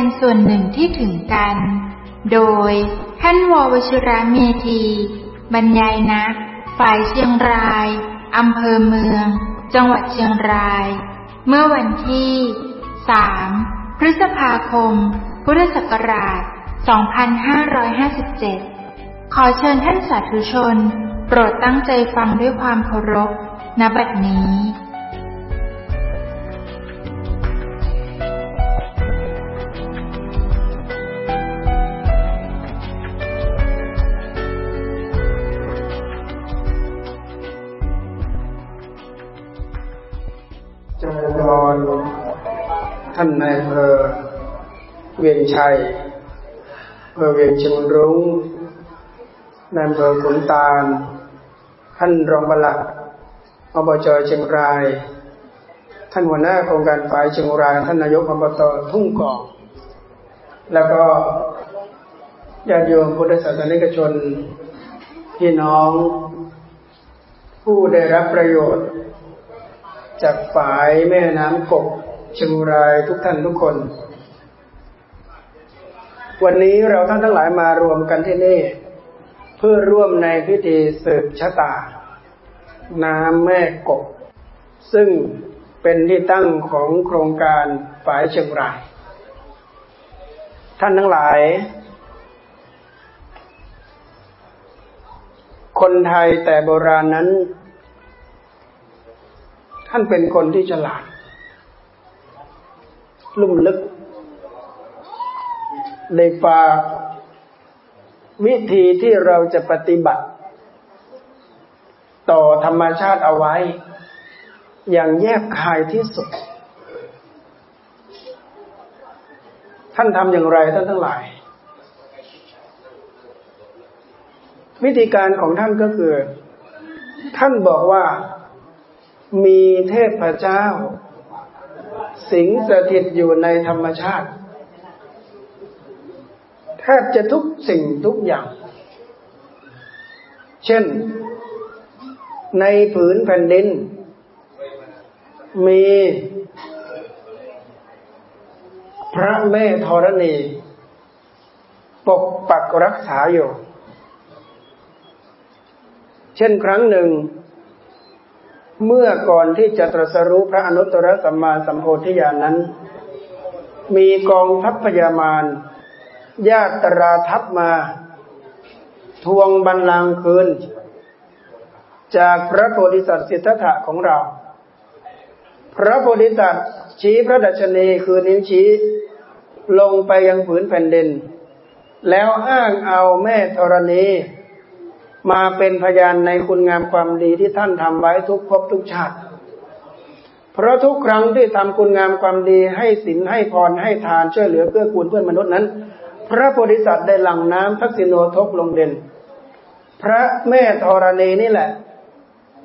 เป็นส่วนหนึ่งที่ถึงกัน โดยท่านววชิระเมธี บรรยายนัก ฝ่ายเชียงรายอำเภอเมือง จังหวัดเชียงราย เมื่อวันที่ 3 พฤษภาคม พุทธศักราช 2557 ขอเชิญท่านสาธุชน โปรดตั้งใจฟังด้วยความเคารพณบัดนี้ วียงชัยเพอเวียงชิงรุ้งนายเพอขุนตาล ท่านรองบลัดอบจเชียงราย ท่านหัวหน้าโครงการฝ่ายเชียงราย ท่านนายกอบตทุ่งกอกแล้วก็ญาติโยมพุทธศาสนิกชน พี่น้อง ผู้ได้รับประโยชน์ จากฝ่ายแม่น้ำกบเชียงรายทุกท่านทุกคน วันนี้เราท่านทั้งหลายมารวมกันที่นี่ เพื่อร่วมในพิธีสืบชะตา น้ำแม่กบ ซึ่งเป็นที่ตั้งของโครงการฝ่ายเชียงราย ท่านทั้งหลาย คนไทยแต่โบราณนั้น ท่านเป็นคนที่ฉลาด ลุ่มลึก ในฝากวิธีที่เราจะปฏิบัติ ต่อธรรมชาติเอาไว้ อย่างแยบคายที่สุด ท่านทำอย่างไรท่านทั้งหลาย วิธีการของท่านก็คือ ท่านบอกว่ามีเทพเจ้า สิงสถิตอยู่ในธรรมชาติ บจะทุกสิ่งทุกอย่าง เช่น ในผืนแผ่นดิน มีพระแม่ธรณี ปกปักรักษาอยู่ เช่นครั้งหนึ่ง เมื่อก่อนที่จะตรัสรู้พระอนุตตรสัมมาสัมโพธิญาณนั้น มีกองทัพพญามาร ญาตราทัพมา ทวงบัลลังก์คืน จากพระโพธิสัตว์สิทธัตถะของเรา พระโพธิสัตว์ชี้พระดัชนีคือนิ้วชี้ลงไปยังผืนแผ่นดิน แล้วอ้างเอาแม่ธรณี มาเป็นพยานในคุณงามความดีที่ท่านทำไว้ทุกภพทุกชาติ เพราะทุกครั้งที่ทำคุณงามความดีให้ศีลให้พรให้ทานช่วยเหลือเพื่อกูลเพื่อนมนุษย์นั้น พระโพธิสัตว์ได้หลั่งน้ำทักษิโนทกลงเด่น พระแม่ธรณีนี่แหละ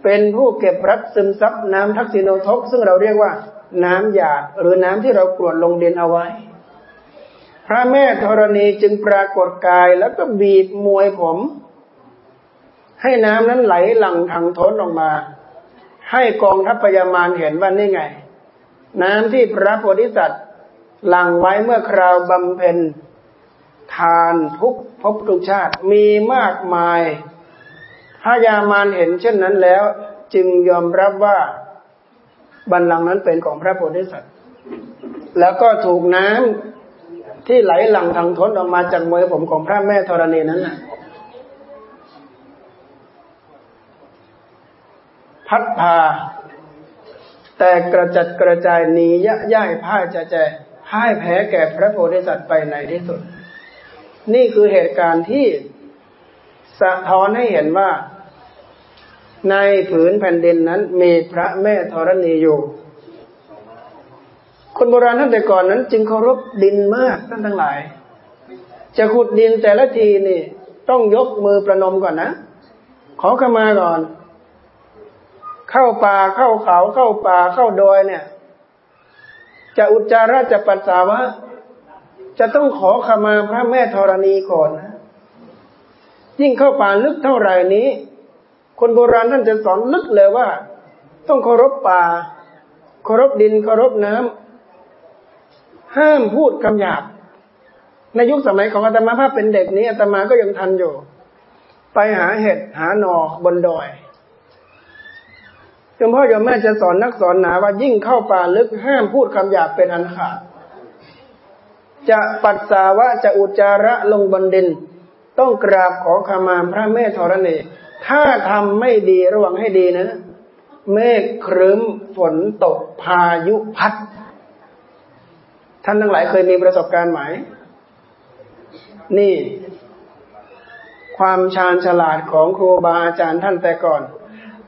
เป็นผู้เก็บรักซึมซับน้ำทักษิโนทก ซึ่งเราเรียกว่า น้ำหยาดหรือน้ำที่เรากรวดลงเด่นเอาไว้ พระแม่ธรณีจึงปรากฏกายแล้วก็บีบมวยผม ให้น้ำนั้นไหลหลั่งทางท้นออกมา ให้กองทัพพยามารเห็นว่านี่ไง น้ำที่พระโพธิสัตว์หลั่งไว้เมื่อคราวบำเพ็ญ ทานทุกภพทุกชาติมีมากมาย พระยามารเห็นเช่นนั้นแล้ว จึงยอมรับว่าบัลลังก์นั้นเป็นของพระโพธิสัตว์ แล้วก็ถูกน้ำที่ไหลหลั่งทางท้นออกมาจากมือผมของพระแม่ธรณีนั้นนะพัดพา แต่กระจัดกระจายหนียะย่ายพ่ายจะแจพ่ายแพ้แก่พระโพธิสัตว์ไปในที่สุด นี่คือเหตุการณ์ที่สะท้อนให้เห็นว่า ในผืนแผ่นดินนั้น มีพระแม่ธรณีอยู่ คนโบราณท่านแต่ก่อนนั้น จึงเคารพดินมากท่านทั้งหลาย จะขุดดินแต่ละทีนี่ ต้องยกมือประนมก่อนนะ ขอขมาก่อน เข้าป่าเข้าเขาเข้าป่าเข้าดอยเนี่ย จะอุจจาระจะปัสสาวะ จะต้องขอขมาพระแม่ธรณีก่อนนะ ยิ่งเข้าป่าลึกเท่าไหร่นี้ คนโบราณท่านจะสอนลึกเลยว่า ต้องเคารพป่า เคารพดินเคารพน้ำห้ามพูดคำหยาบ ในยุคสมัยของอาตมาภาพเป็นเด็กนี้อาตมาก็ยังทันอยู่ ไปหาเห็ดหาหนอบนดอยจนพ่อโยมแม่จะสอนนักสอนหนาว่ายิ่งเข้าป่าลึกห้ามพูดคำหยาบเป็นอันขาด จะปัสสาวะจะอุจจาระลงบนดิน ต้องกราบขอขมาพระแม่ธรณี ถ้าทำไม่ดีระวังให้ดีนะ เมฆครึ้มฝนตกพายุพัด ท่านทั้งหลายเคยมีประสบการณ์ไหม นี่ ความชาญฉลาดของครูบาอาจารย์ท่านแต่ก่อน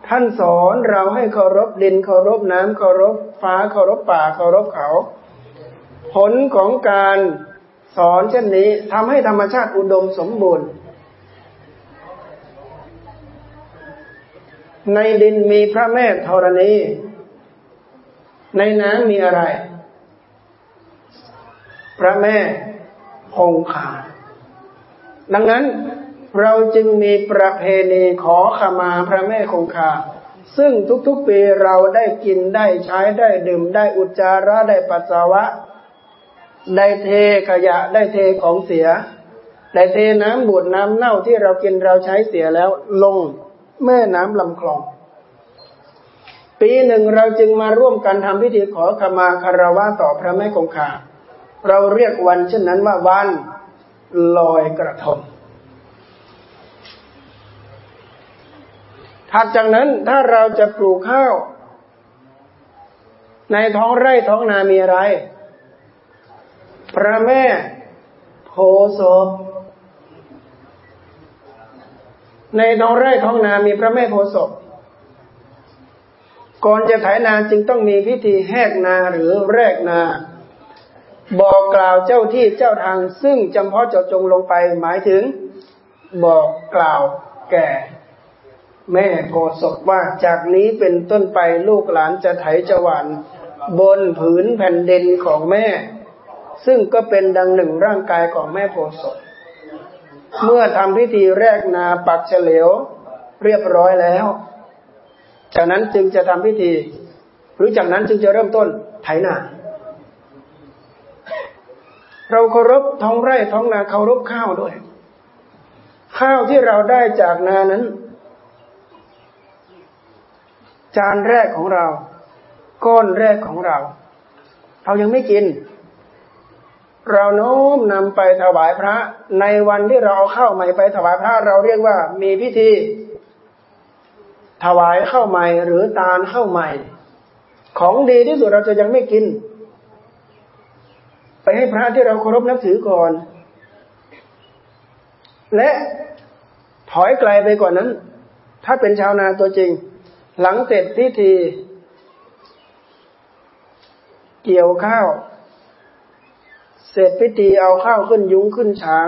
ท่านสอนเราให้เคารพดินเคารพน้ำเคารพฟ้าเคารพป่าเคารพเขา ผลของการสอนเช่นนี้ทำให้ธรรมชาติอุดมสมบูรณ์ ในดินมีพระแม่ธรณี ในน้ำมีอะไร พระแม่คงคาดังนั้นเราจึงมีประเพณีขอขมาพระแม่คงคา ซึ่งทุกๆปีเราได้กินได้ใช้ได้ดื่มได้อุจจาระได้ปัสสาวะ ได้เทขยะได้เทของเสีย ได้เทน้ำบูดน้ำเน่าที่เรากินเราใช้เสียแล้วลงแม่น้ำลำคลอง ปีหนึ่งเราจึงมาร่วมกันทำพิธีขอขมาคารวะต่อพระแม่คงคาเราเรียกวันเช่นนั้นว่าวันลอยกระทงถัดจากนั้นถ้าเราจะปลูกข้าว ในท้องไร่ท้องนามีอะไร พระแม่โพศพในท้องไร่ท้องนามีพระแม่โพศพก่อนจะไถนาจึงต้องมีพิธีแหกนาหรือแรกนา บอกกล่าวเจ้าที่เจ้าทาง ซึ่งจำเพาะเจาะจงลงไปหมายถึง บอกกล่าวแก่ แม่โพศกว่าจากนี้เป็นต้นไปลูกหลานจะไถจวันบนผืนแผ่นดินของแม่ ซึ่งก็เป็นดังหนึ่งร่างกายของแม่โพศกเมื่อทำพิธีแรกนาปักเฉลียวเรียบร้อยแล้ว จากนั้นจึงจะทำพิธี หรือจากนั้นจึงจะเริ่มต้นไถนา เราเคารพท้องไร่ท้องนาเคารพข้าวด้วย ข้าวที่เราได้จากนานั้น จานแรกของเรา ก้อนแรกของเรา เรายังไม่กิน เราโน้มนำไปถวายพระ ในวันที่เราเอาข้าวใหม่ไปถวายพระเราเรียกว่ามีพิธี ถวายข้าวใหม่หรือตาลข้าวใหม่ ของดีที่สุดเราจะยังไม่กิน ไปให้พระที่เราเคารพนับถือก่อน และถอยไกลไปกว่านั้น ถ้าเป็นชาวนาตัวจริง หลังเสร็จพิธี เกี่ยวข้าว เสร็จพิธีเอาข้าวขึ้นยุ้งขึ้นช้าง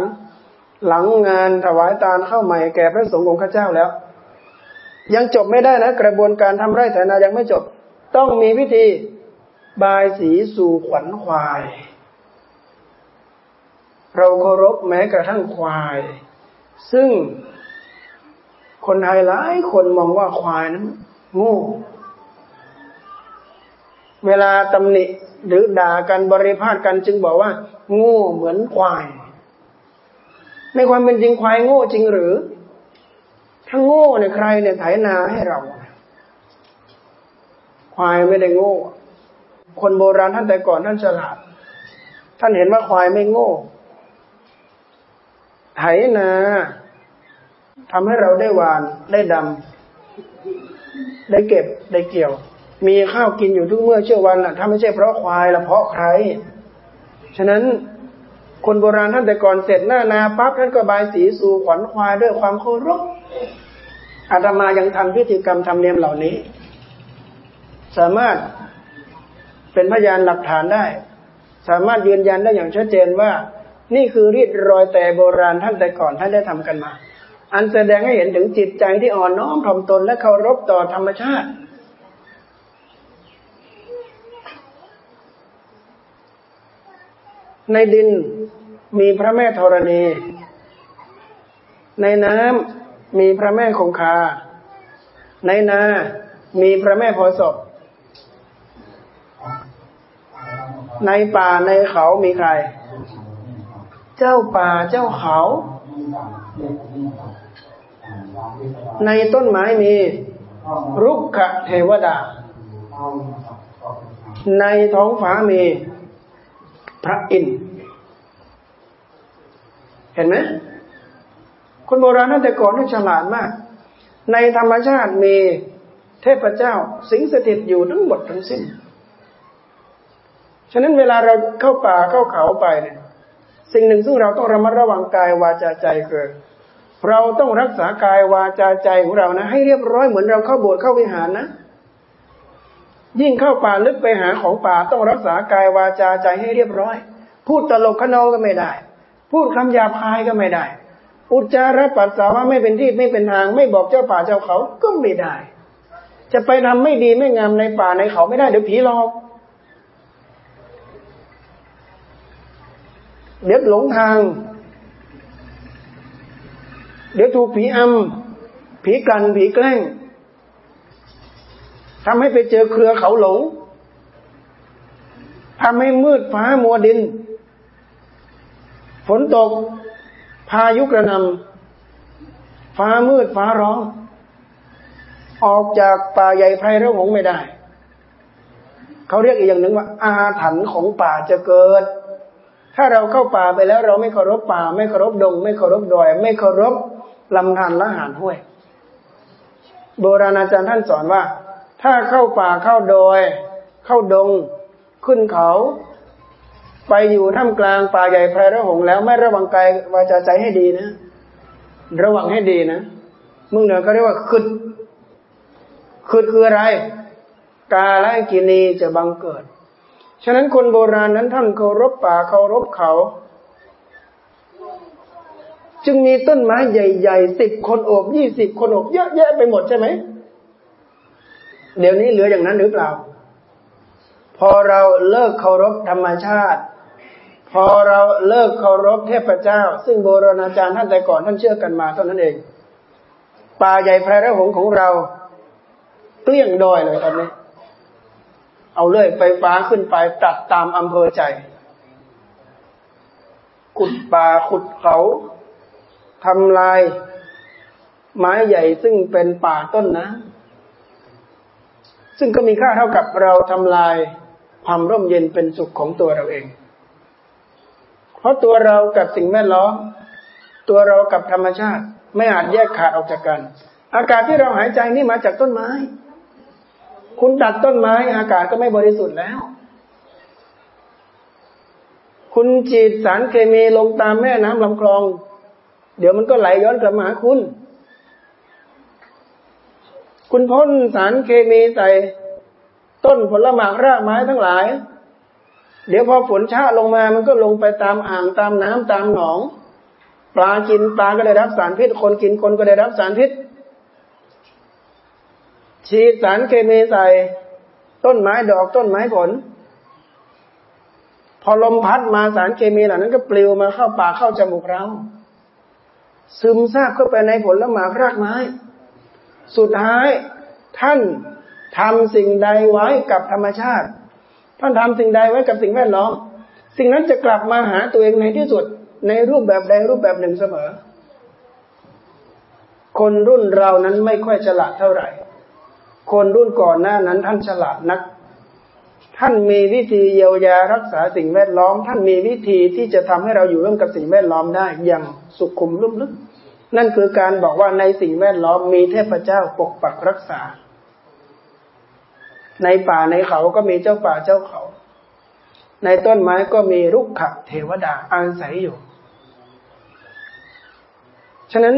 หลังงานถวายตาลข้าวใหม่แก่พระสงฆ์องค์ข้าเจ้าแล้ว ยังจบไม่ได้นะ กระบวนการทำไร่ไถนายังไม่จบ ต้องมีพิธีบายสีสู่ขวัญควาย เราเคารพแม้กระทั่งควาย ซึ่งคนไทยหลายคนมองว่าควายนั้นโง่ เวลาตำหนิหรือด่ากันบริพาทกันจึงบอกว่า โง่เหมือนควาย ในความเป็นจริงควายโง่จริงหรือ ถ้าโง่เนี่ยใครเนี่ยไถนาให้เรา ควายไม่ได้โง่ คนโบราณท่านแต่ก่อนท่านฉลาด ท่านเห็นว่าควายไม่โง่ ไถนาทำให้เราได้หวานได้ดำได้เก็บได้เกี่ยว มีข้าวกินอยู่ทุกเมื่อเชื่อวันล่ะ ถ้าไม่ใช่เพราะควายละเพราะใคร ฉะนั้นคนโบราณท่านแต่ก่อนเสร็จหน้านาปั๊บท่านก็บายสีสู่ขวัญควายด้วยความเคารพอาตมายังทำพิธีกรรมทำเนียมเหล่านี้ สามารถเป็นพยานหลักฐานได้ สามารถยืนยันได้อย่างชัดเจนว่า นี่คือรีดรอยแต่โบราณท่านแต่ก่อนท่านได้ทำกันมา อันแสดงให้เห็นถึงจิตใจที่อ่อนน้อมถ่อมตนและเคารพต่อธรรมชาติ ในดินมีพระแม่ธรณี ในน้ำมีพระแม่คงคา ในนา มีพระแม่โพศพในป่าในเขามีใคร เจ้าป่าเจ้าเขา ในต้นไม้มีรุกขเทวดา ในท้องฟ้ามี พระอินทร์เห็นไหมคนโบราณนั่นแต่ก่อนนี่ฉลาดมาก ในธรรมชาติมีเทพเจ้าสิงสถิตอยู่ทั้งหมดทั้งสิ้น ฉะนั้นเวลาเราเข้าป่าเข้าเขาไปเนี่ยสิ่งหนึ่งซึ่งเราต้องระมัดระวังกายวาจาใจคือเราต้องรักษากายวาจาใจของเรานะ ให้เรียบร้อยเหมือนเราเข้าโบสถ์เข้าวิหารนะ ยิ่งเข้าป่าลึกไปหาของป่าต้องรักษากายวาจาใจให้เรียบร้อย พูดตลกขนองก็ไม่ได้ พูดคำหยาบคายก็ไม่ได้ อุจจาระปัสสาวะไม่เป็นที่ไม่เป็นทาง ไม่บอกเจ้าป่าเจ้าเขาก็ไม่ได้ จะไปทำไม่ดีไม่งามในป่าในเขาไม่ได้เดี๋ยวผีหลอกเดี๋ยวหลงทาง เดี๋ยวถูกผีอำผีกันผีแกล้ง ทำให้ไปเจอเครือเขาหลงทำให้มืดฟ้ามัวดิน ฝนตก พายุกระนำฟ้ามืดฟ้าร้อง ออกจากป่าใหญ่ไพรระหงไม่ได้ เขาเรียกอีกอย่างหนึ่งว่า อาถรรพ์ของป่าจะเกิด ถ้าเราเข้าป่าไปแล้ว เราไม่เคารพป่า ไม่เคารพดง ไม่เคารพดอย ไม่เคารพลำธารละหานห้วย โบราณอาจารย์ท่านสอนว่า ถ้าเข้าป่าเข้าดอย เข้าดง ขึ้นเขา ไปอยู่ท่ามกลางป่าใหญ่แพรระหงแล้วไม่ระวังกายวาจาใจให้ดีนะ ระวังให้ดีนะมึงเหนือเขาเรียกว่าขึ้นขึ้นคืออะไร กาและกินีจะบังเกิด ฉะนั้นคนโบราณนั้นท่านเคารพป่าเคารพเขา จึงมีต้นไม้ใหญ่ๆสิบคนโอบยี่สิบคนโอบเยอะแยะไปหมดใช่ไหม เดี๋ยวนี้เหลืออย่างนั้นหรือเปล่า พอเราเลิกเคารพธรรมชาติ พอเราเลิกเคารพเทพเจ้า ซึ่งโบราณอาจารย์ท่านแต่ก่อนท่านเชื่อกันมาเท่านั้นเอง ป่าใหญ่แพร่ระหงของเรา เกลี้ยงดอยเลยตอนนี้ เอาเลื่อยไฟฟ้าขึ้นไปตัดตามอำเภอใจ ขุดป่าขุดเขาทำลาย ไม้ใหญ่ซึ่งเป็นป่าต้นนะ ซึ่งก็มีค่าเท่ากับเราทำลายความร่มเย็นเป็นสุขของตัวเราเอง เพราะตัวเรากับสิ่งแวดล้อม ตัวเรากับธรรมชาติไม่อาจแยกขาดออกจากกัน อากาศที่เราหายใจนี่มาจากต้นไม้ คุณตัดต้นไม้ อากาศก็ไม่บริสุทธิ์แล้ว คุณฉีดสารเคมีลงตามแม่น้ำลำคลอง เดี๋ยวมันก็ไหลย้อนกลับมาหาคุณ คุณพ่นสารเคมีใส่ต้นผลไม้รากไม้ทั้งหลาย เดี๋ยวพอฝนชาลงมามันก็ลงไปตามอ่างตามน้ำตามหนอง ปลากินปลาก็ได้รับสารพิษ คนกินคนก็ได้รับสารพิษ ฉีดสารเคมีใส่ ต้นไม้ดอกต้นไม้ผล พอลมพัดมาสารเคมีเหล่านั้นก็ปลิวมาเข้าปากเข้าจมูกเรา ซึมซาบเข้าไปในผลละหมากรากไม้ สุดท้ายท่านทำสิ่งใดไว้กับธรรมชาติ ท่านทำสิ่งใดไว้กับสิ่งแวดล้อม สิ่งนั้นจะกลับมาหาตัวเองในที่สุดในรูปแบบใดรูปแบบหนึ่งเสมอ คนรุ่นเรานั้นไม่ค่อยฉลาดเท่าไหร่ คนรุ่นก่อนหน้านั้นท่านฉลาดนัก ท่านมีวิธีเยียวยารักษาสิ่งแวดล้อม ท่านมีวิธีที่จะทำให้เราอยู่ร่วมกับสิ่งแวดล้อมได้อย่างสุขุมลุ่มลึก นั่นคือการบอกว่าในสิ่งแวดล้อมมีเทพเจ้าปกปักรักษา ในป่าในเขาก็มีเจ้าป่าเจ้าเขา ในต้นไม้ก็มีรุกขะเทวดาอาศัยอยู่ ฉะนั้น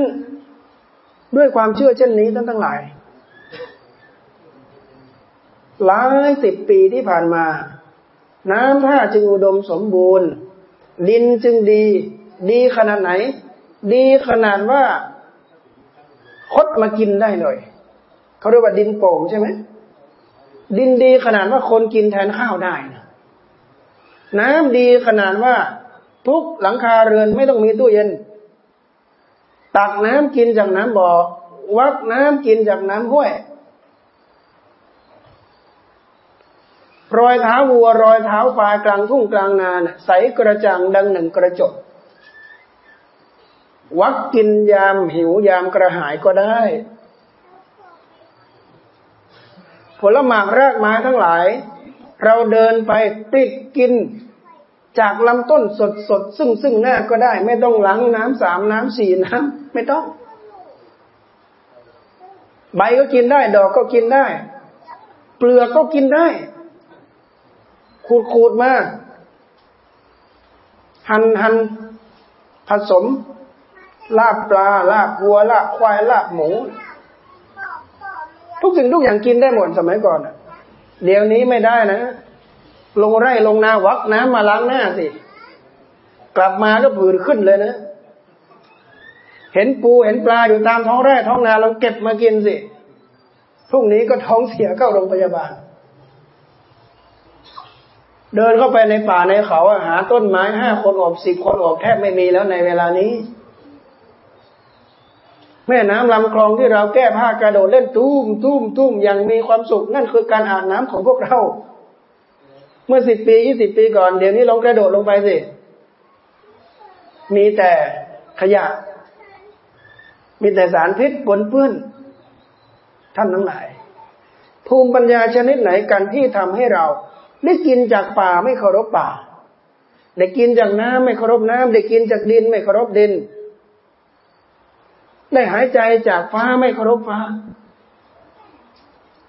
ด้วยความเชื่อเช่นนี้ท่านทั้งหลายหลายสิบปีที่ผ่านมา น้ำท่าจึงอุดมสมบูรณ์ ดินจึงดี ดีขนาดไหน ดีขนาดว่าคดมากินได้เลยเขาเรียกว่าดินโป่งใช่ไหมดินดีขนาดว่าคนกินแทนข้าวได้นะน้ำดีขนาดว่า ทุกหลังคาเรือนไม่ต้องมีตู้เย็น ตักน้ำกินจากน้ำบ่อ วักน้ำกินจากน้ำห้วย รอยเท้าวัวรอยเท้าควายกลางทุ่งกลางนาใสกระจ่างดังหนึ่งกระจก วักกินยามหิวยามกระหายก็ได้ ผลหมากรากไม้ทั้งหลาย เราเดินไปติดกินจากลำต้นสดสดซึ่งซึ่งหน้าก็ได้ ไม่ต้องล้างน้ำสามน้ำสี่น้ำไม่ต้อง ใบก็กินได้ ดอกก็กินได้ เปลือกก็กินได้ ขูดขูดมา หั่นหั่นผสม ลาบปลาลาบวัวลาบควายลาบหมู ทุกสิ่งทุกอย่างกินได้หมดสมัยก่อนเดี๋ยวนี้ไม่ได้นะ ลงไร่ลงนาวักน้ำมาล้างหน้าสิ กลับมาก็ผื่นขึ้นเลยนะเห็นปูเห็นปลาอยู่ตามท้องไร่ท้องนาเราเก็บมากินสิพรุ่งนี้ก็ท้องเสียเข้าโรงพยาบาล เดินเข้าไปในป่าในเขาหาต้นไม้ห้าคนออกสิบคนออกแทบไม่มีแล้วในเวลานี้ แม่น้ำลำคลองที่เราแก้ผ้ากระโดดเล่นตุ้มตุ้มตุ้มอย่างมีความสุขนั่นคือการอาบน้ำของพวกเรา เมื่อสิบปียี่สิบปีก่อนเดี๋ยวนี้ลองกระโดดลงไปสิ มีแต่ขยะ มีแต่สารพิษปนเปื้อนท่านทั้งหลาย ภูมิปัญญาชนิดไหนกันที่ทำให้เรา ได้กินจากป่าไม่เคารพป่า ได้กินจากน้ำไม่เคารพน้ำได้กินจากดินไม่เคารพดิน ได้หายใจจากฟ้าไม่เคารพฟ้า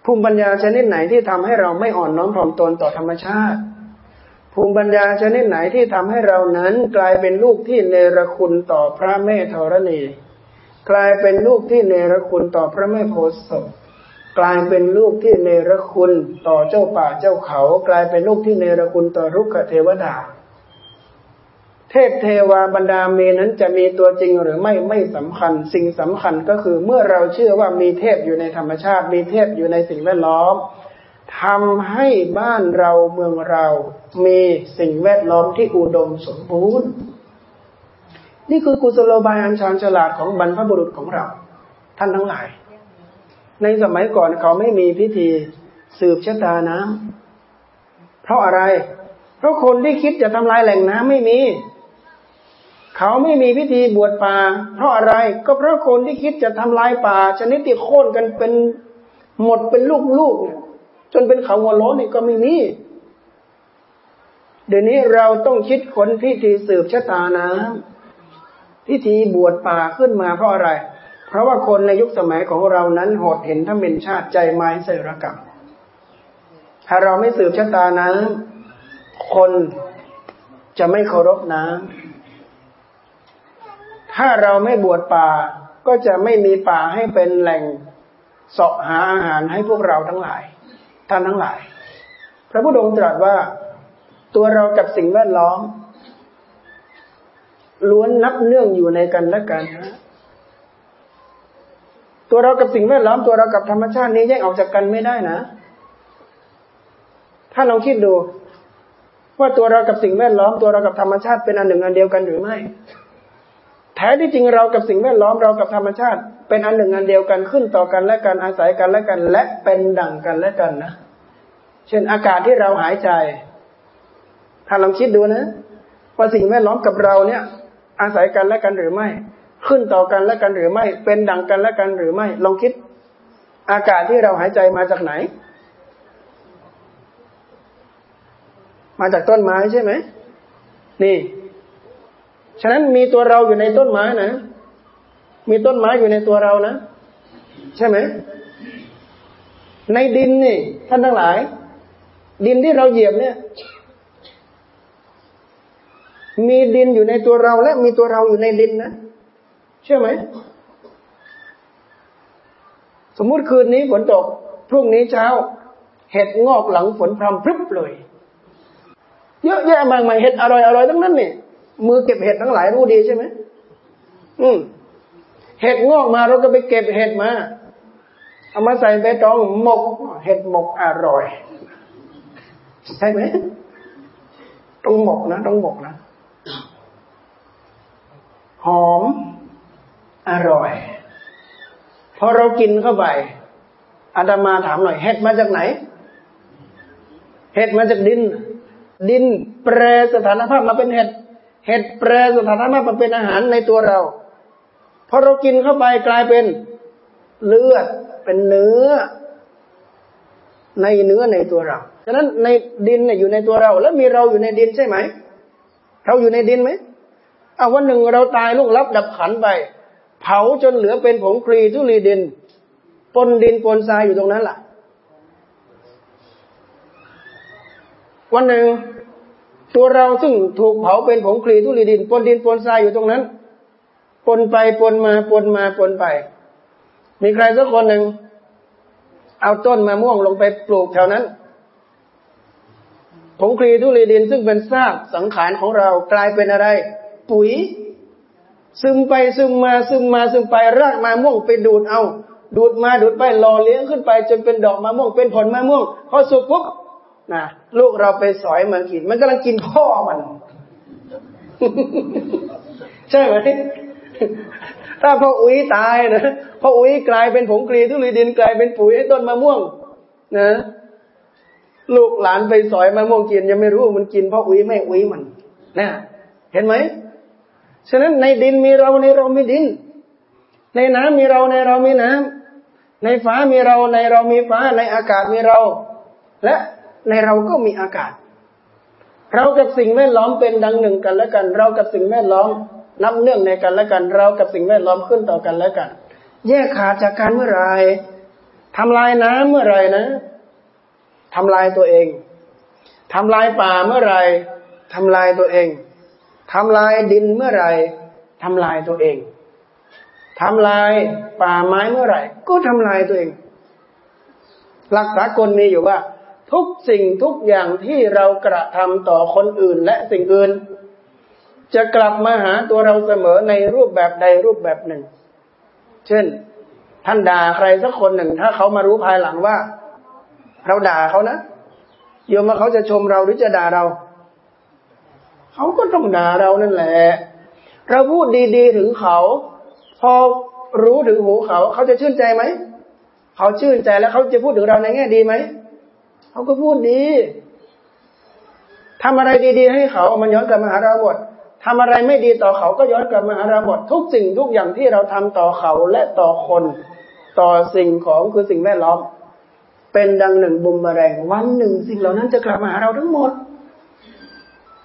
ภูมิปัญญาชนิดไหนที่ทำให้เราไม่อ่อนน้อมถ่อมตนต่อธรรมชาติ ภูมิปัญญาชนิดไหนที่ทำให้เรานั้นกลายเป็นลูกที่เนรคุณต่อพระแม่ธรณี กลายเป็นลูกที่เนรคุณต่อพระแม่โพธิ์ศพกลายเป็นลูกที่เนรคุณต่อเจ้าป่าเจ้าเขา กลายเป็นลูกที่เนรคุณต่อรุกขเทวดา เทพเทวาบรรดาเมนั้นจะมีตัวจริงหรือไม่ไม่สำคัญ สิ่งสำคัญก็คือเมื่อเราเชื่อว่ามีเทพอยู่ในธรรมชาติ มีเทพอยู่ในสิ่งแวดล้อมทำให้บ้านเราเมืองเรามีสิ่งแวดล้อมที่อุดมสมบูรณ์ นี่คือกุศโลบายอันชาญฉลาดของบรรพบุรุษของเรา ท่านทั้งหลาย ในสมัยก่อนเขาไม่มีพิธีสืบชะตาน้ำเพราะอะไร เพราะคนที่คิดจะทำลายแหล่งน้ำไม่มี เขาไม่มีพิธีบวชป่า เพราะอะไรก็เพราะคนที่คิดจะทำลายป่า ชนิดที่โค่นกันเป็นหมดเป็นลูกๆเนี่ยจนเป็นเขาหัวโล้นนี่ก็ไม่มีเดี๋ยวนี้เราต้องคิดคนพิธีสืบชะตาน้ำพิธีบวชป่าขึ้นมาเพราะอะไร เพราะว่าคนในยุคสมัยของเรานั้นหดเห็นทั้งเป็นชาติใจไม้เสรกับถ้าเราไม่สืบชะตานั้นคนจะไม่เคารพน้ำ ถ้าเราไม่บวชป่าก็จะไม่มีป่าให้เป็นแหล่งเสาะหาอาหารให้พวกเราทั้งหลาย ท่านทั้งหลาย พระพุทธองค์ตรัสว่าตัวเรากับสิ่งแวดล้อม ล้วนนับเนื่องอยู่ในกันและกันนะตัวเรากับสิ่งแวดล้อมตัวเรากับธรรมชาตินี้แยกออกจากกันไม่ได้นะ ถ้าลองคิดดู ว่าตัวเรากับสิ่งแวดล้อมตัวเรากับธรรมชาติเป็นอันหนึ่งอันเดียวกันหรือไม่ แท้ที่จริงเรากับสิ่งแวดล้อมเรากับธรรมชาติ เป็นอันหนึ่งอันเดียวกันขึ้นต่อกันและกันอาศัยกันและกัน และเป็นดั่งกันและกันนะเช่นอากาศที่เราหายใจ ถ้าลองคิดดูนะว่าสิ่งแวดล้อมกับเราเนี่ย อาศัยกันและกันหรือไม่ ขึ้นต่อกันและกันหรือไม่ เป็นดั่งกันและกันหรือไม่ ลองคิด อากาศที่เราหายใจมาจากไหน มาจากต้นไม้ใช่ไหมนี่ ฉะนั้นมีตัวเราอยู่ในต้นไม้นะ มีต้นไม้อยู่ในตัวเรานะ ใช่ไหม ในดินนี่ ท่านทั้งหลาย ดินที่เราเหยียบเนี่ย มีดินอยู่ในตัวเราและมีตัวเราอยู่ในดินนะเชื่อไหม สมมุติคืนนี้ฝนตก พรุ่งนี้เช้า เห็ดงอกหลังฝนพรำพรึบเลย เยอะแยะมากมายเห็ดอร่อยอร่อยทั้งนั้นเนี่ย มือเก็บเห็ดทั้งหลายรู้ดีใช่ไหมอืม เห็ดงอกมาเราก็ไปเก็บเห็ดมา เอามาใส่ใบตองหมก เห็ดหมกอร่อย ใช่ไหมต้องหมกนะต้องหมกนะ หอม อร่อยพอเรากินเข้าไปอาดามาถามหน่อย เห็ดมาจากไหน เห็ดมาจากดิน ดินแปรสถานภาพมาเป็นเห็ด เห็ดแปรสถานภาพมาเป็นอาหารในตัวเราพอเรากินเข้าไปกลายเป็นเลือดเป็นเนื้อ ในเนื้อในตัวเราฉะนั้นในดินเนี่ยอยู่ในตัวเรา แล้วมีเราอยู่ในดินใช่ไหม เราอยู่ในดินไหมเอาวันหนึ่งเราตายลุกลับดับขันไป เผาจนเหลือเป็นผงคลีทุลีดินปนดินปนทรายอยู่ตรงนั้นแหละวันหนึ่ง ตัวเราซึ่งถูกเผาเป็นผงคลีทุลีดินปนดินปนทรายอยู่ตรงนั้น ปนไปปนมาปนมาปนไป มีใครสักคนหนึ่งเอาต้นมะม่วงลงไปปลูกแถวนั้นผงคลีทุลีดินซึ่งเป็นซากสังขารของเรากลายเป็นอะไร ปุ๋ย ซึมไปซึมมาซึมมาซึมไปรากมะม่วงไปดูดเอา ดูดมาดูดไปหล่อเลี้ยงขึ้นไปจนเป็นดอกมะม่วงเป็นผลมะม่วงพอสุกปุ๊บ นะลูกเราไปสอยมันกิน มันกำลังกินพ่อมัน ใช่ไหมถ้าพ่ออุ้ยตายนะพ่ออุ้ยกลายเป็นผงกรีทุลีดินกลายเป็นปุ๋ยให้ต้นมะม่วง นะ ลูกหลานไปสอยมะม่วงกินยังไม่รู้มันกินพ่ออุ้ยไม่อุ้ยมันนะเห็นไหมฉะนั้นในดินมีเราในเรามีดิน ในน้ำมีเราในเรามีน้ำในฟ้ามีเราในเรามีฟ้าในอากาศมีเรา และ ในเราก็มีอากาศ เรากับสิ่งแวดล้อมเป็นดังหนึ่งกันและกัน เรากับสิ่งแวดล้อมนับเนื่องในกันและกัน เรากับสิ่งแวดล้อมขึ้นต่อกันและกัน แยกขาดจากกันเมื่อไรทำลายน้ำเมื่อไรนะทำลายตัวเองทำลายป่าเมื่อไรทำลายตัวเองทำลายดินเมื่อไรทำลายตัวเองทำลายป่าไม้เมื่อไรก็ทำลายตัวเอง หลักสากลมีอยู่ว่า ทุกสิ่งทุกอย่างที่เรากระทำต่อคนอื่นและสิ่งอื่น จะกลับมาหาตัวเราเสมอในรูปแบบใดรูปแบบหนึ่ง เช่น ท่านด่าใครสักคนหนึ่ง ถ้าเขามารู้ภายหลังว่า เราด่าเขานะโยมว่าเขาจะชมเราหรือจะด่าเรา เขาก็ต้องด่าเรานั่นแหละ เราพูดดีๆถึงเขา พอรู้ถึงหูเขา เขาจะชื่นใจไหม เขาชื่นใจแล้วเขาจะพูดถึงเราในแง่ดีไหม เขาก็พูดดีทำอะไรดีๆ ให้เขา มันย้อนกลับมาหาเราหมดทำอะไรไม่ดีต่อเขาก็ย้อนกลับมาหาเราหมด ทุกสิ่งทุกอย่างที่เราทำต่อเขาและต่อคน ต่อสิ่งของคือสิ่งแวดล้อม เป็นดังหนึ่งบุมแรงวันหนึ่งสิ่งเหล่านั้นจะกลับมาหาเราทั้งหมด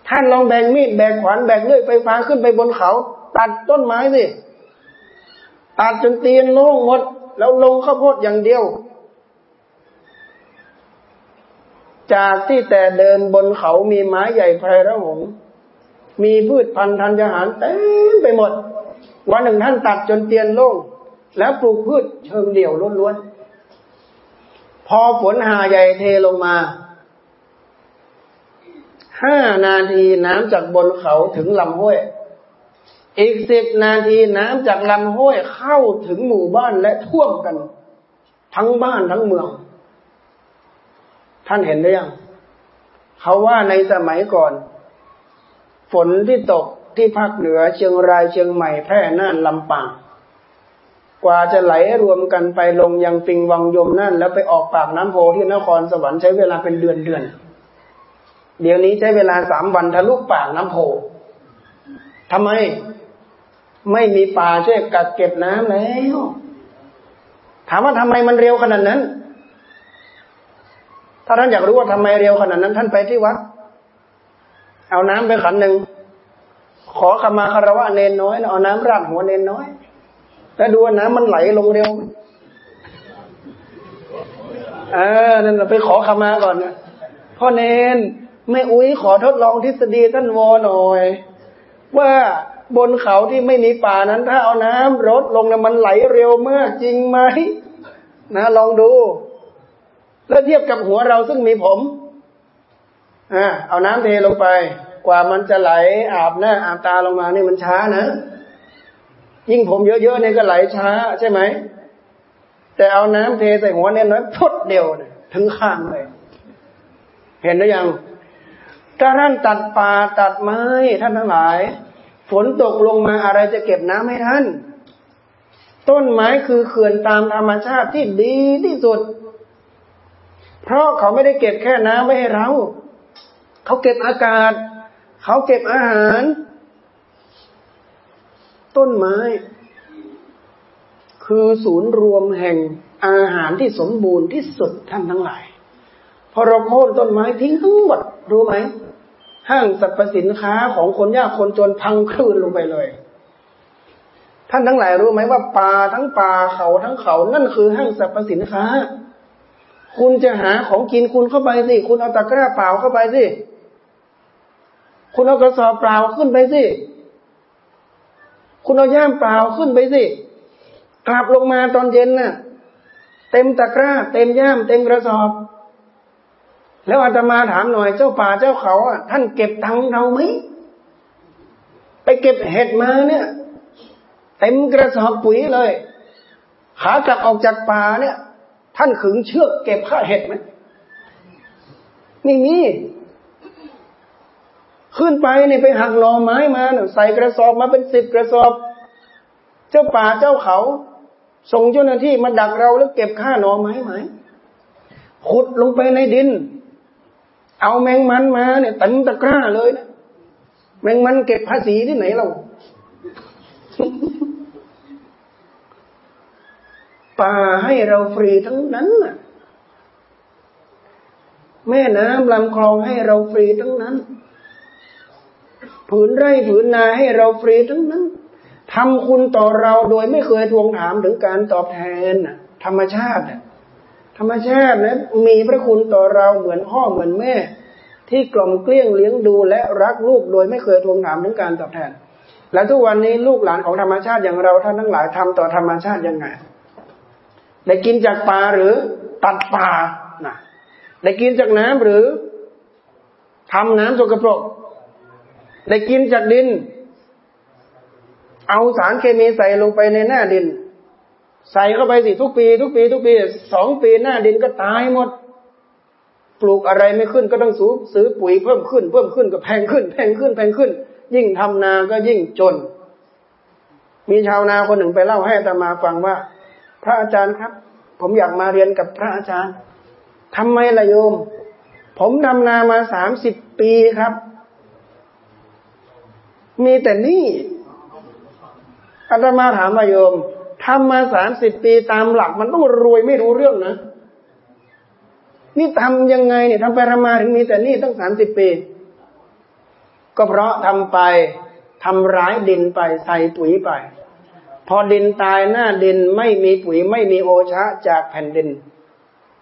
ท่านลองแบกมีดแบกขวานแบกเลื่อยไฟฟ้าขึ้นไปบนเขา ตัดต้นไม้สิตัดจนเตียนโล่งหมด แล้วลงข้าวโพดอย่างเดียว จากที่แต่เดินบนเขามีไม้ใหญ่ไพรระหงมีพืชพันธุ์ธัญญาหารเต็มไปหมด วันหนึ่งท่านตัดจนเตียนโล่งแล้วปลูกพืชเชิงเดี่ยวล้วนๆ พอฝนหาใหญ่เทลงมาห้านาทีน้ำจากบนเขาถึงลำห้วย อีกสิบนาทีน้ำจากลำห้วยเข้าถึงหมู่บ้านและท่วมกัน ทั้งบ้านทั้งเมือง ท่านเห็นหรือยังเขาว่าในสมัยก่อน ฝนที่ตกที่ภาคเหนือเชียงรายเชียงใหม่แพร่น่านลำปางกว่าจะไหลรวมกันไปลงยังปิงวังยมนั่น แล้วไปออกปากน้ำโพที่นครสวรรค์ใช้เวลาเป็นเดือนเดือนเดี๋ยวนี้ใช้เวลาสามวันทะลุปากน้ำโพทำไมไม่มีป่าช่วยกักเก็บน้ำแล้ว ถามว่าทำไมมันเร็วขนาดนั้น ถ้าท่านอยากรู้ว่าทำไมเร็วขนาดนั้น ท่านไปที่วัด เอาน้ำไปขันหนึ่ง ขอขมาคารวะเนนน้อยเอาน้ำราดหัวเนนน้อย แล้วดูว่าน้ำมันไหลลงเร็วเออนั่นไปขอขมาก่อนนะพ่อเนนไม่อุ้ยขอทดลองทฤษฎีท่านวอหน่อย ว่าบนเขาที่ไม่มีป่านั้น ถ้าเอาน้ำรดลงนะมันไหลเร็วมากจริงไหมนะลองดู แล้วเทียบกับหัวเราซึ่งมีผมอ่าเอาน้ำเทลงไป กว่ามันจะไหลอาบหน้าอาบตาลงมานี่มันช้านะ ยิ่งผมเยอะๆเนี่ยก็ไหลช้า ใช่ไหม แต่เอาน้ำเทใส่หัวเนี่ยน้อยพุดเดียวเนี่ยถึงข้างเลย เห็นหรือยังถ้าท่านตัดป่าตัดไม้ท่านทั้งหลาย ฝนตกลงมาอะไรจะเก็บน้ำให้ท่าน ต้นไม้คือเขื่อนตามธรรมชาติที่ดีที่สุด เพราะเขาไม่ได้เก็บแค่น้ำไว้ให้เรา เขาเก็บอากาศ เขาเก็บอาหาร ต้นไม้ คือศูนย์รวมแห่งอาหารที่สมบูรณ์ที่สุดท่านทั้งหลาย พอเราโค่นต้นไม้ทิ้งทั้งหมดรู้ไหมห้างสรรพสินค้าของคนยากคนจนพังคลื่นลงไปเลย ท่านทั้งหลายรู้ไหมว่าป่าทั้งป่าเขาทั้งเขา นั่นคือห้างสรรพสินค้า คุณจะหาของกินคุณเข้าไปสิ คุณเอาตะกร้าเปล่าเข้าไปสิ คุณเอากระสอบเปล่าขึ้นไปสิ คุณเอาย่ามเปล่าขึ้นไปสิ กลับลงมาตอนเย็นน่ะ เต็มตะกร้า เต็มย่าม เต็มกระสอบ แล้วอาตมาถามหน่อยเจ้าป่าเจ้าเขาอะท่านเก็บตังเราไหมไปเก็บเห็ดมาเนี่ย เต็มกระสอบปุ๋ยเลยขากลับออกจากป่าเนี่ย ท่านขึงเชือกเก็บค่าเห็ดไหมนี่มี ขึ้นไปเนี่ยไปหักหน่อไม้มาใส่กระสอบมาเป็นสิบกระสอบ เจ้าป่าเจ้าเขา ส่งเจ้าหน้าที่มาดักเราแล้วเก็บค่าหน่อไม้ไหมขุดลงไปในดิน เอาแมงมันมาเนี่ยเต็มตะกร้าเลยนะแมงมันเก็บภาษีที่ไหนเรา ป่าให้เราฟรีทั้งนั้นน่ะ แม่น้ำลำคลองให้เราฟรีทั้งนั้น ผืนไร่ผืนนาให้เราฟรีทั้งนั้นทำคุณต่อเราโดยไม่เคยทวงถามถึงการตอบแทนธรรมชาติธรรมชาตินะมีพระคุณต่อเราเหมือนพ่อเหมือนแม่ ที่กล่อมเกลี้ยงเลี้ยงดูและรักลูกโดยไม่เคยทวงถามถึงการตอบแทน และทุกวันนี้ลูกหลานของธรรมชาติอย่างเราท่านทั้งหลายทำต่อธรรมชาติยังไง ได้กินจากป่าหรือตัดป่านะได้กินจากน้ำหรือทำน้ำสกปรก ได้กินจากดิน เอาสารเคมีใส่ลงไปในหน้าดิน ใส่เข้าไปสิทุกปี ทุกปี ทุกปีสองปีหน้าดินก็ตายหมด ปลูกอะไรไม่ขึ้นก็ต้องซื้อปุ๋ยเพิ่มขึ้น เพิ่มขึ้นก็แพงขึ้น แพงขึ้นแพงขึ้น ยิ่งทำนาก็ยิ่งจน มีชาวนาคนหนึ่งไปเล่าให้ตามาฟังว่า พระอาจารย์ครับ ผมอยากมาเรียนกับพระอาจารย์ทำไมล่ะโยม ผมทำนามาสามสิบปีครับ มีแต่นี่อาตมาถามมาโยมทำมาสามสิบปีตามหลัก มันต้องรวยไม่รู้เรื่องนะ นี่ทำยังไงเนี่ยทำไปทำมาถึงมีแต่นี่ตั้งสามสิบปี ก็เพราะทำไปทำร้ายดินไปใส่ปุ๋ยไป พอดินตายหน้าดินไม่มีปุ๋ยไม่มีโอชะจากแผ่นดิน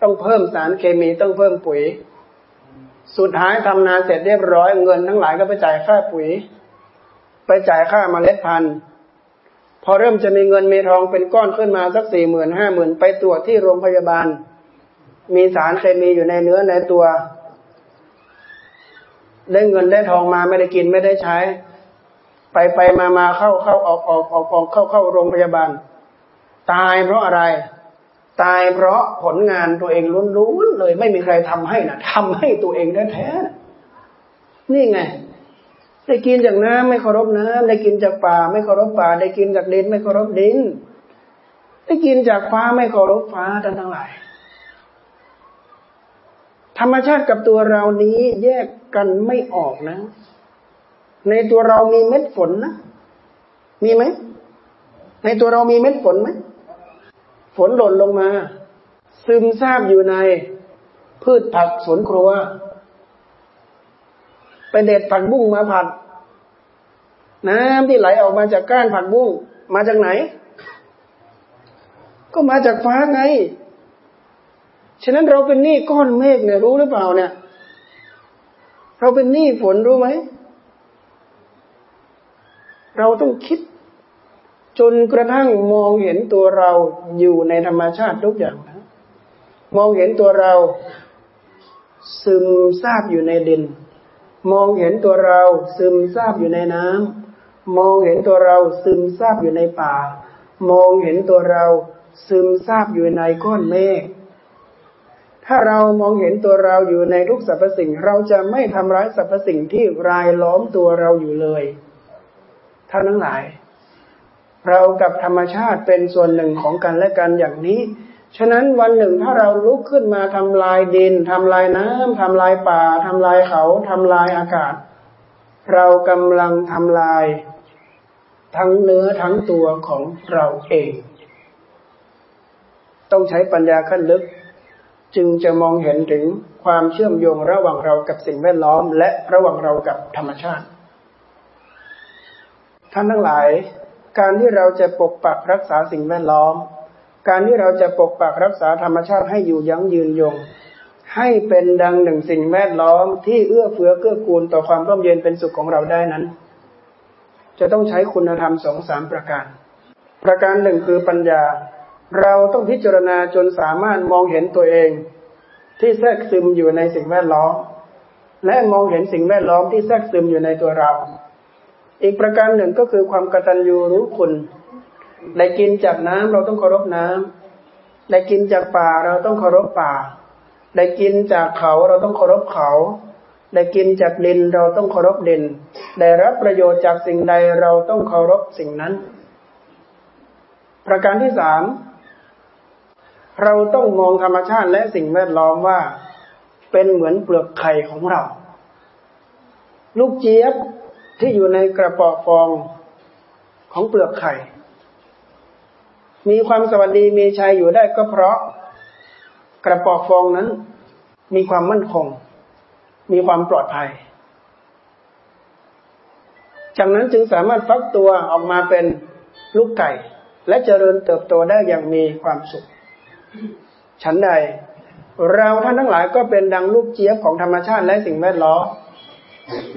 ต้องเพิ่มสารเคมีต้องเพิ่มปุ๋ย สุดท้ายทำนาเสร็จเรียบร้อยเงินทั้งหลายก็ไปจ่ายค่าปุ๋ย ไปจ่ายค่าเมล็ดพันธุ์พอเริ่มจะมีเงินมีทองเป็นก้อนขึ้นมาสักสี่หมื่นห้าหมื่นไปตรวจที่โรงพยาบาล มีสารเคมีอยู่ในเนื้อในตัว ได้เงินได้ทองมาไม่ได้กินไม่ได้ใช้ ไปไปมามาเข้าเข้าออกออกออกออกเข้าเข้าโรงพยาบาล ตายเพราะอะไร ตายเพราะผลงานตัวเองล้วนๆเลย ไม่มีใครทำให้นะทำให้ตัวเองแท้ๆนี่ไง ได้กินจากน้ำไม่เคารพน้ำได้กินจากป่า ไม่เคารพป่า ได้กินจากดินไม่เคารพดิน ได้กินจากฟ้าไม่เคารพฟ้าทั้งทั้งหลายธรรมชาติกับตัวเรานี้แยกกันไม่ออกนะ ในตัวเรามีเม็ดฝนนะ มีไหม ในตัวเรามีเม็ดฝนไหม ฝนหล่นลงมา ซึมซาบอยู่ใน พืชผักสวนครัว ไปเด็ดผักบุ้งมาผัด น้ำที่ไหลออกมาจากก้านผักบุ้ง มาจากไหน ก็มาจากฟ้าไง ฉะนั้นเราเป็นหนี้ก้อนเมฆเนี่ยรู้หรือเปล่าเนี่ย เราเป็นหนี้ฝนรู้ไหม เราต้องคิด จนกระทั่งมองเห็นตัวเราอยู่ในธรรมชาติทุกอย่างนะมองเห็นตัวเราซึมซาบอยู่ในดิน มองเห็นตัวเราซึมซาบอยู่ในน้ำมองเห็นตัวเราซึมซาบอยู่ในป่า มองเห็นตัวเราซึมซาบอยู่ในก้อนเมฆถ้าเรามองเห็นตัวเราอยู่ในทุกสรรพสิ่ง เราจะไม่ทำร้ายสรรพสิ่งที่รายล้อมตัวเราอยู่เลย ท่านทั้งหลาย เรากับธรรมชาติเป็นส่วนหนึ่งของกันและกันอย่างนี้ ฉะนั้นวันหนึ่งถ้าเราลุกขึ้นมาทำลายดินทำลายน้ำทำลายป่าทำลายเขาทำลายอากาศ เรากำลังทำลาย ทั้งเนื้อทั้งตัวของเราเอง ต้องใช้ปัญญาขั้นลึกจึงจะมองเห็นถึงความเชื่อมโยงระหว่างเรากับสิ่งแวดล้อม และระหว่างเรากับธรรมชาติ ท่านทั้งหลาย การที่เราจะปกปักรักษาสิ่งแวดล้อม การที่เราจะปกปักรักษาธรรมชาติให้อยู่ยั้งยืนยง ให้เป็นดังหนึ่งสิ่งแวดล้อมที่เอื้อเฟื้อเกื้อกูลต่อความร่มเย็นเป็นสุขของเราได้นั้น จะต้องใช้คุณธรรมสองสามประการ ประการหนึ่งคือปัญญา เราต้องพิจารณาจนสามารถมองเห็นตัวเอง ที่แทรกซึมอยู่ในสิ่งแวดล้อม และมองเห็นสิ่งแวดล้อมที่แทรกซึมอยู่ในตัวเรา อีกประการหนึ่งก็คือความกตัญญูรู้คุณได้กินจากน้ำเราต้องเคารพน้ำได้กินจากป่าเราต้องเคารพป่า ได้กินจากเขาเราต้องเคารพเขา ได้กินจากดินเราต้องเคารพดิน ได้รับประโยชน์จากสิ่งใดเราต้องเคารพสิ่งนั้น ประการที่สามเราต้องมองธรรมชาติและสิ่งแวดล้อมว่า เป็นเหมือนเปลือกไข่ของเรา ลูกเจี๊ยบ ที่อยู่ในกระป๋อฟองของเปลือกไข่ มีความสวัสดีมีชัยอยู่ได้ก็เพราะกระป๋อฟองนั้น มีความมั่นคง มีความปลอดภัย จากนั้นจึงสามารถฟักตัวออกมาเป็นลูกไก่ และเจริญเติบโตได้อย่างมีความสุข ฉันใด เราท่านทั้งหลายก็เป็นดังลูกเจี๊ยบของธรรมชาติและสิ่งแวดล้อม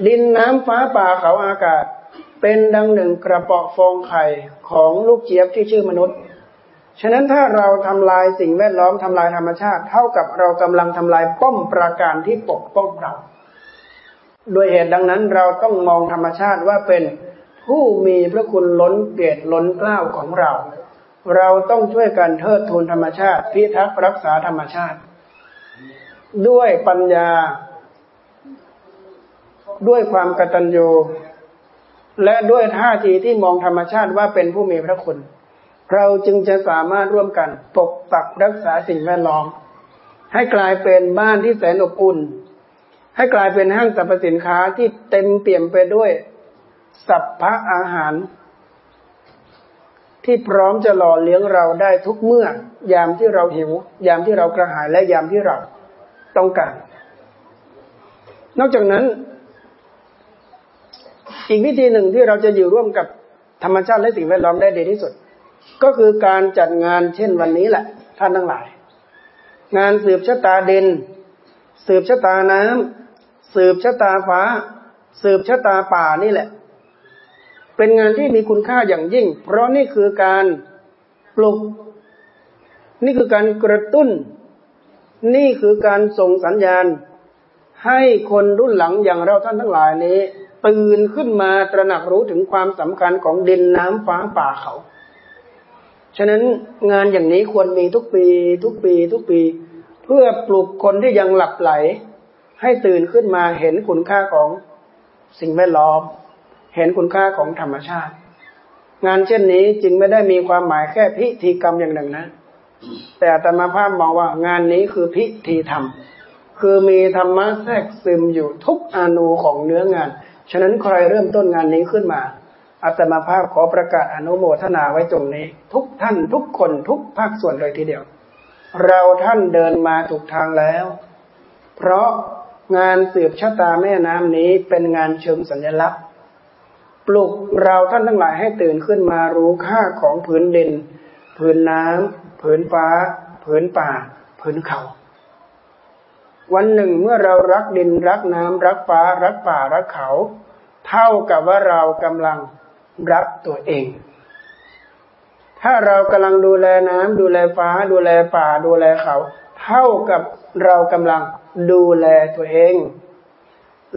ดินน้ำฟ้าป่าเขาอากาศ เป็นดังหนึ่งกระป๋องฟองไข่ของลูกเจี๊ยบที่ชื่อมนุษย์ ฉะนั้นถ้าเราทำลายสิ่งแวดล้อมทำลายธรรมชาติ เท่ากับเรากำลังทำลายป้อมปราการที่ปกป้องเราโดยเหตุดังนั้นเราต้องมองธรรมชาติว่าเป็นผู้มีพระคุณล้นเกียรติล้นเกล้าของเรา เราต้องช่วยกันเทิดทูนธรรมชาติ พิทักษ์รักษาธรรมชาติ ด้วยปัญญา ด้วยความกตัญญูและด้วยท่าทีที่มองธรรมชาติว่าเป็นผู้มีพระคุณ เราจึงจะสามารถร่วมกันปกปักรักษาสิ่งแวดล้อม ให้กลายเป็นบ้านที่แสนอบอุ่น ให้กลายเป็นห้างสรรพสินค้าที่เต็มเปี่ยมไปด้วยสัพพะอาหาร ที่พร้อมจะหล่อเลี้ยงเราได้ทุกเมื่อ ยามที่เราหิว ยามที่เรากระหายและยามที่เราต้องการ นอกจากนั้น อีกวิธีหนึ่งที่เราจะอยู่ร่วมกับธรรมชาติและสิ่งแวดล้อมได้ดีที่สุด ก็คือการจัดงานเช่นวันนี้แหละ ท่านทั้งหลาย งานสืบชะตาดิน สืบชะตาน้ำสืบชะตาฟ้า สืบชะตาป่านี่แหละ เป็นงานที่มีคุณค่าอย่างยิ่ง เพราะนี่คือการปลุก นี่คือการกระตุ้น นี่คือการส่งสัญญาณ ให้คนรุ่นหลังอย่างเราท่านทั้งหลายนี้ ตื่นขึ้นมาตระหนักรู้ถึงความสำคัญของดินน้ำฟ้าป่าเขา ฉะนั้นงานอย่างนี้ควรมีทุกปี ทุกปี ทุกปี เพื่อปลุกคนที่ยังหลับไหล ให้ตื่นขึ้นมาเห็นคุณค่าของสิ่งแวดล้อม เห็นคุณค่าของธรรมชาติ งานเช่นนี้จึงไม่ได้มีความหมายแค่พิธีกรรมอย่างหนึ่งนะ แต่ธรรมภาพมองว่างานนี้คือพิธีธรรม คือมีธรรมะแทรกซึมอยู่ทุกอนูของเนื้องาน ฉะนั้นใครเริ่มต้นงานนี้ขึ้นมาอาตมาภาพขอประกาศอนุโมทนาไว้ตรงนี้ ทุกท่านทุกคนทุกภาคส่วนเลยทีเดียว เราท่านเดินมาถูกทางแล้ว เพราะงานสืบชะตาแม่น้ำนี้เป็นงานเชิงสัญลักษณ์ ปลุกเราท่านทั้งหลายให้ตื่นขึ้นมารู้ค่าของผืนดินผืนน้ำผืนฟ้าผืนป่าผืนเขา วันหนึ่งเมื่อเรารักดินรักน้ำรักฟ้า รักป่ารักเขา เท่ากับว่าเรากำลังรักตัวเอง ถ้าเรากำลังดูแลน้ำดูแลฟ้า ดูแลป่าดูแลเขา เท่ากับเรากำลังดูแลตัวเอง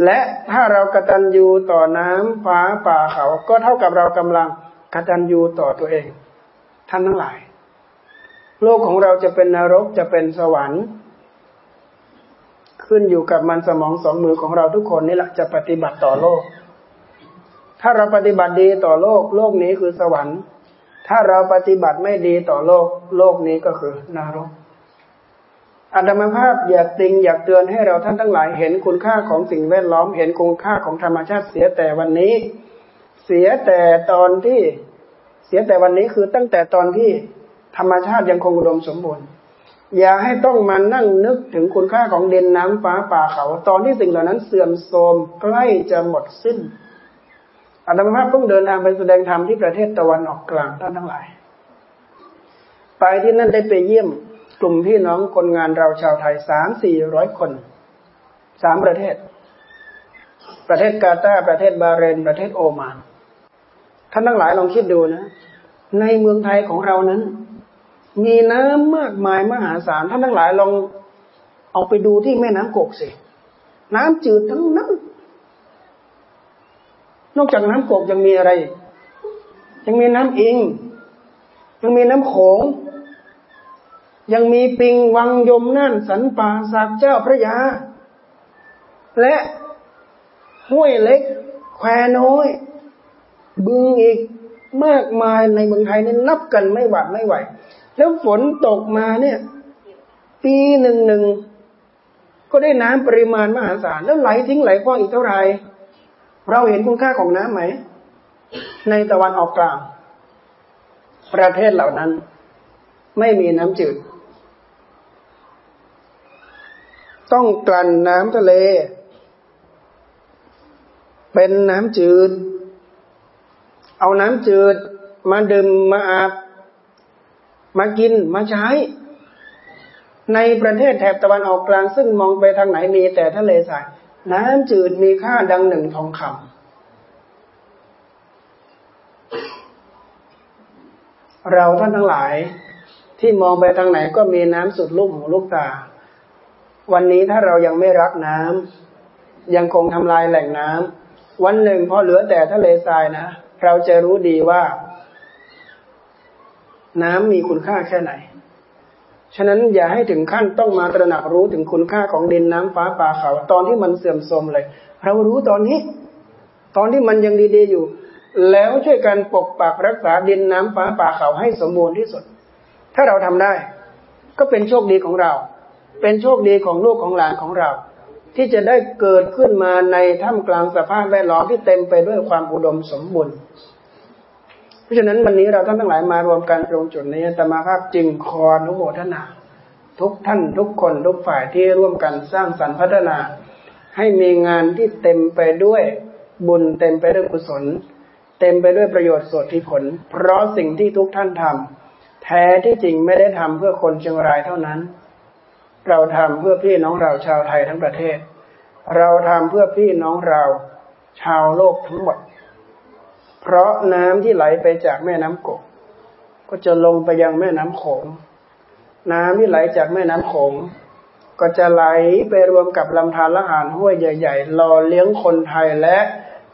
และถ้าเรากตัญญูต่อน้ำฟ้าป่าเขา ก็เท่ากับเรากำลังกตัญญูต่อตัวเอง ท่านทั้งหลาย โลกของเราจะเป็นนรกจะเป็นสวรรค์ ขึ้นอยู่กับมันสมองสองมือของเราทุกคนนี่แหละจะปฏิบัติต่อโลก ถ้าเราปฏิบัติดีต่อโลก โลกนี้คือสวรรค์ ถ้าเราปฏิบัติไม่ดีต่อโลก โลกนี้ก็คือนรกอัตมภาพอยากติงอยากเตือนให้เราท่านทั้งหลายเห็นคุณค่าของสิ่งแวดล้อม เห็นคุณค่าของธรรมชาติเสียแต่วันนี้ เสียแต่ตอนที่เสียแต่วันนี้คือตั้งแต่ตอนที่ธรรมชาติยังคงอุดมสมบูรณ์ อย่าให้ต้องมานั่งนึกถึงคุณค่าของเด่นน้ำฟ้าป่าเขา ตอนที่สิ่งเหล่านั้นเสื่อมโทรมใกล้จะหมดสิ้นอาตมาภาพเพิ่งเดินทางไปแสดงธรรมที่ประเทศตะวันออกกลางท่านทั้งหลาย ไปที่นั่นได้ไปเยี่ยมกลุ่มพี่น้องคนงานเราชาวไทยสามสี่ร้อยคนสามประเทศ ประเทศกาตาร์ประเทศบาเรน ประเทศโอมาน ท่านทั้งหลายลองคิดดูนะ ในเมืองไทยของเรานั้น มีน้ำมากมายมหาศาลท่านทั้งหลายลองเอาไปดูที่แม่น้ำกกสิ น้ำจืดทั้งนั้น นอกจากน้ำกกยังมีอะไร ยังมีน้ำอิง ยังมีน้ำโขง ยังมีปิงวังยมน่านสันป่าสักเจ้าพระยา และห้วยเล็ก แควน้อย บึงอีกมากมายในเมืองไทยนี่นับกันไม่หวัดไม่ไหว แล้วฝนตกมาเนี่ย ปีหนึ่งหนึ่งก็ได้น้ำปริมาณมหาศาลแล้วไหลทิ้งไหลคว้างอีกเท่าไหร่เราเห็นคุณค่าของน้ำไหม ในตะวันออกกลาง ประเทศเหล่านั้น ไม่มีน้ำจืด ต้องกลั่นน้ำทะเล เป็นน้ำจืด เอาน้ำจืด มาดื่มมาอาบ มากินมาใช้ ในประเทศแถบตะวันออกกลางซึ่งมองไปทางไหนมีแต่ทะเลทรายน้ำจืดมีค่าดังหนึ่งทองคำเราท่านทั้งหลายที่มองไปทางไหนก็มีน้ำสุดลูกหูลูกตา วันนี้ถ้าเรายังไม่รักน้ำยังคงทำลายแหล่งน้ำวันหนึ่งพอเหลือแต่ทะเลทรายนะ เราจะรู้ดีว่า น้ำมีคุณค่าแค่ไหน ฉะนั้นอย่าให้ถึงขั้นต้องมาตระหนักรู้ถึงคุณค่าของดินน้ำฟ้าป่าเขา ตอนที่มันเสื่อมโทรมเลย เรารู้ตอนนี้ ตอนที่มันยังดีๆอยู่ แล้วช่วยกันปกปักรักษาดินน้ำฟ้าป่าเขาให้สมบูรณ์ที่สุด ถ้าเราทำได้ ก็เป็นโชคดีของเรา เป็นโชคดีของลูกของหลานของเรา ที่จะได้เกิดขึ้นมาในท่ามกลางสภาพแวดล้อมที่เต็มไปด้วยความอุดมสมบูรณ์ ราะฉะนั้นวันนี้เราท่านทั้งหลายมารวมกันตรงจุดนี้ธรรมาภาพจึงคอนุโมทนา ทุกท่านทุกคนทุกฝ่ายที่ร่วมกันสร้างสรรค์พัฒนา ให้มีงานที่เต็มไปด้วยบุญเต็มไปด้วยกุศล เต็มไปด้วยประโยชน์สดที่ผล เพราะสิ่งที่ทุกท่านทำแท้ที่จริงไม่ได้ทำเพื่อคนเชียงรายเท่านั้น เราทำเพื่อพี่น้องเราชาวไทยทั้งประเทศ เราทำเพื่อพี่น้องเราชาวโลกทั้งหมด เพราะน้ำที่ไหลไปจากแม่น้ำกก ก็จะลงไปยังแม่น้ำโขง น้ำที่ไหลจากแม่น้ำโขง ก็จะไหลไปรวมกับลำธารละหานห้วยใหญ่ๆรอเลี้ยงคนไทยและ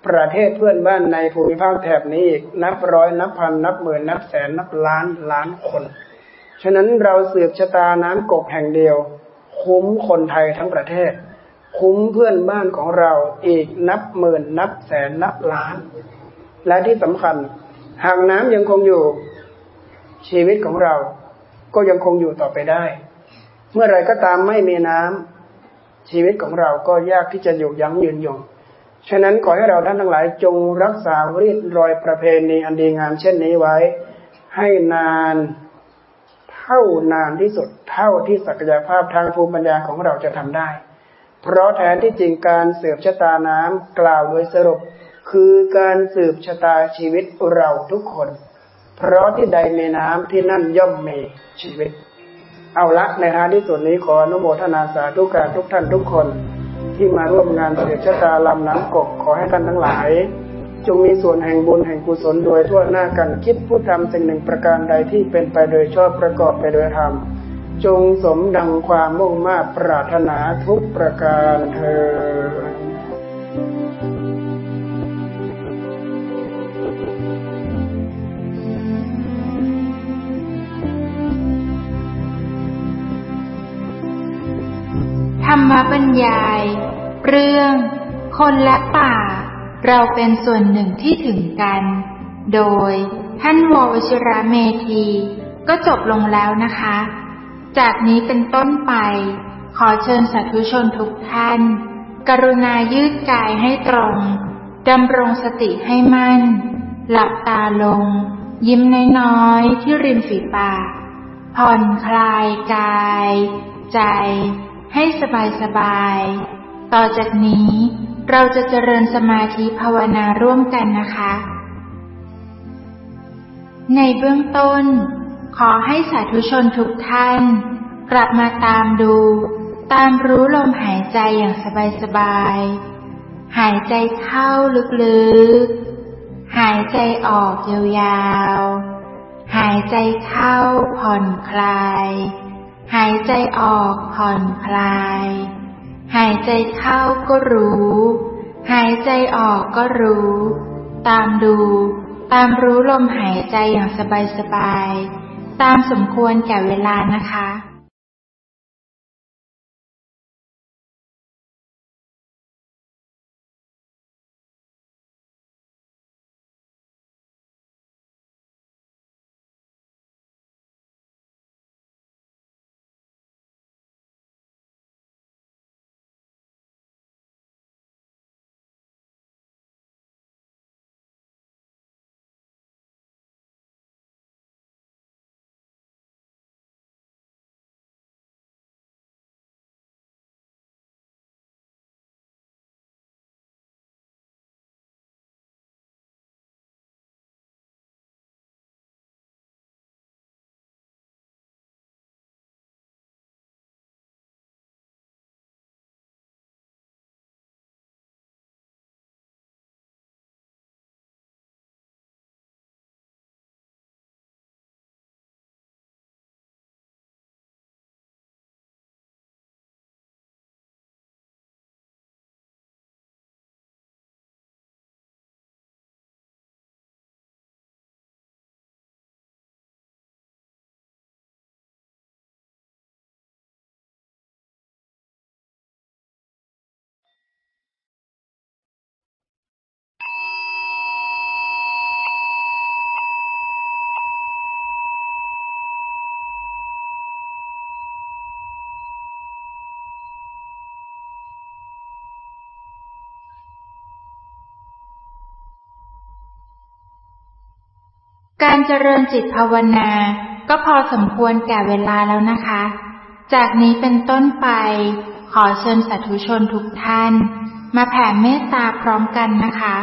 ประเทศเพื่อนบ้านในภูมิภาคแถบนี้อีกนับร้อยนับพันนับหมื่นนับแสนนับล้านล้านคน ฉะนั้นเราสืบชะตาน้ำกกแห่งเดียว คุ้มคนไทยทั้งประเทศ คุ้มเพื่อนบ้านของเราอีกนับหมื่นนับแสนนับล้าน และที่สำคัญ หากน้ำยังคงอยู่ชีวิตของเรา ก็ยังคงอยู่ต่อไปได้ เมื่อไรก็ตามไม่มีน้ำชีวิตของเราก็ยากที่จะอยู่ยั้งยืนยงฉะนั้นขอให้เราท่านทั้งหลายจงรักษารีดรอยประเพณีอันดีงามเช่นนี้ไว้ ให้นานเท่านานที่สุด เท่าที่ศักยภาพทางภูมิปัญญาของเราจะทำได้ เพราะแทนที่จริงการเสืบชะตาน้ำกล่าวโดยสรุป คือการสืบชะตาชีวิตเราทุกคน เพราะที่ใดมีน้ำที่นั่นย่อมมีชีวิต เอาละในทางที่ส่วนนี้ขออนุโมทนาสาธุการทุกท่านทุกคน ที่มาร่วมงานสืบชะตาลำน้ำกบขอให้ท่านทั้งหลาย จงมีส่วนแห่งบุญแห่งกุศลโดยทั่วหน้ากันคิดผู้ทำสิ่งหนึ่งประการใดที่เป็นไปโดยชอบประกอบไปโดยธรรมจงสมดังความมุ่งมา่ปรารถนาทุกประการเธอ ธรรมบรรยาย เรื่อง คนและป่า เราเป็นส่วนหนึ่งที่ถึงกัน โดย ท่านววชิระเมธี ก็จบลงแล้วนะคะ จากนี้เป็นต้นไป ขอเชิญสาธุชนทุกท่าน กรุณายืดกายให้ตรงดำรงสติให้มั่น หลับตาลง ยิ้มน้อยๆที่ริมฝีปากผ่อนคลายกาย ใจ ให้สบายๆต่อจากนี้เราจะเจริญสมาธิภาวนาร่วมกันนะคะ ในเบื้องต้น ขอให้สาธุชนทุกท่าน กลับมาตามดู ตามรู้ลมหายใจอย่างสบายๆหายใจเข้าลึกๆ หายใจออกยาวๆ หายใจเข้าผ่อนคลาย หายใจออกผ่อนคลาย หายใจเข้าก็รู้ หายใจออกก็รู้ ตามดู ตามรู้ลมหายใจอย่างสบายๆ ตามสมควรแก่เวลานะคะ การเจริญจิตภาวนา ก็พอสมควรแก่เวลาแล้วนะคะ จากนี้เป็นต้นไปขอเชิญสาธุชนทุกท่าน มาแผ่เมตตาพร้อมกันนะคะ